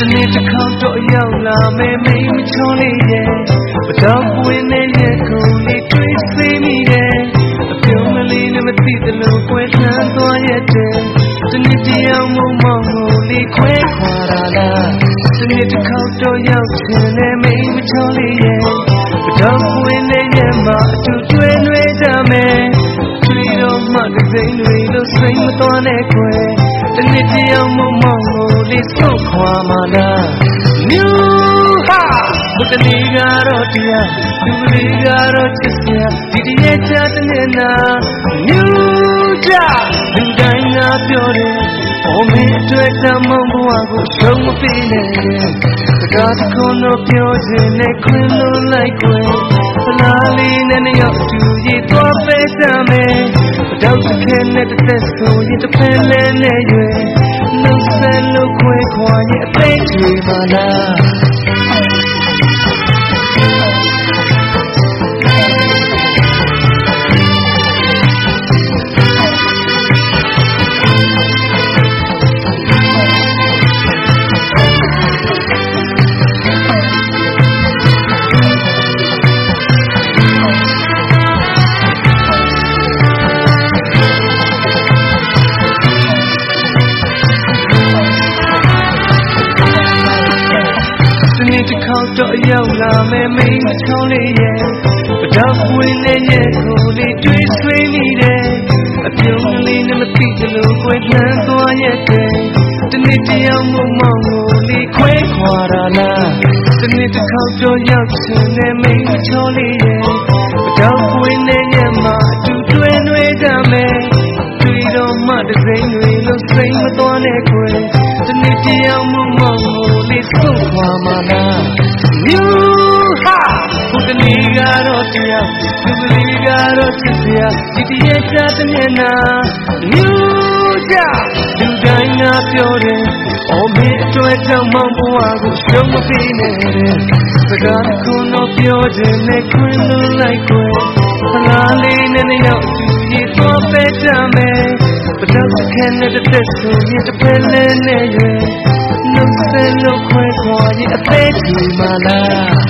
တနေ့တစ်ခေါက်တော့ရောက်လာမယ်မိမချောလေးရဲ့ပတော်ပွင့်တဲ့ရက်ကုန်လေးတွေ့စေမိတယ်အပြုံးမလေးနဲ့မသိသလိုကွယ်လှမ်းသွားရက်တဲ့တနေ့တယောက်မုံမောင်ကိုလေးခွဲခွာလာလားတနေ့တစ်ခေါက်တော့ရောက်ချင်တယ်မိမချောလေးရဲ့ပတော်ပွင့်တဲ့ရက်မှာအတူတွေ့တွေ့ကြမယ်တွေ့တော့မှတစ်စိမ့်တွေလို့စိတ်မသွားနဲ့ကွယ်တနေ့တယောက်မုံမောင် လေးဆုတ်ခွာမှလားမြူဟာဘုတလီကတော့တရားသူလေးကတော့ချစ်စရာဒီတည်းချတဲ့နာမြူကြလူတိုင်းကပြောတယ်အော်မင်းအတွက်တမန်ဘဝကိုရှုံးမပေးနဲ့စကားတစ်ခုတော့ပြောချင်နဲ့ခွင်လို့လိုက်ခွင်ဖလားလေးနဲ့နှစ်ယောက်တူရည်သွားပဲကြမယ်တောက်စခဲနဲ့တစ်သက်ဆိုရင်တစ်ဖက်လဲနဲ့ရွယ်နှုတ်ဆ က်လို့ခွဲခွာရင် တစ်ခေါက်တော့ရောက်လာမယ်မိန်းချောင်းလေးရဲ့ပတောက်ဝင်တဲ့ရဲ့ကိုလေးတွေ့ဆွေးမိတယ်အပြုံးလေးနဲ့မသိသလိုကိုယ်လှမ်းသွားရဲ့တဲ့တနေ့တယောက်မမောင်ကိုလေးခွဲခွာတာလားတနေ့တစ်ခေါက်တော့ရောက်ချင်တဲ့မိန်းချောင်းလေးရဲ့ပတောက်ဝင်တဲ့ရဲ့မှာအတူတွဲနှွေးကြမယ်တွေ့တော့မှတစိမ့်တွေလို့စိတ်မသွားနဲ့ခွဲတနေ့တယောက်မမောင်ကိုလေးဆုတ်ခွာမှလား မြူဟာဘုဒ္ဓလီကတော့တရားသူကလေးကတော့ချစ်စရာဒီတည်းချတဲ့မျက်နှာမြူကြလူတိုင်းကပြောတယ်အော်မင်းအတွက်ကြောင့်မောင်ဘဝကိုရှုံးမပေးနဲ့တဲ့စကားခုတော့ပြောခြင်းနဲ့ခွင်လို့လိုက်ခွဲဖလားလေးနဲ့နှစ်ယောက်သူရည်သွားပဲကြမယ်ပဒတ်ခဲနဲ့တဲ့ဆိုရင်တစ်ဖက်လဲနဲ့ရွယ် နှုတ်ဆက်လို့ခွဲခွာရင်အသေးကြီးမလား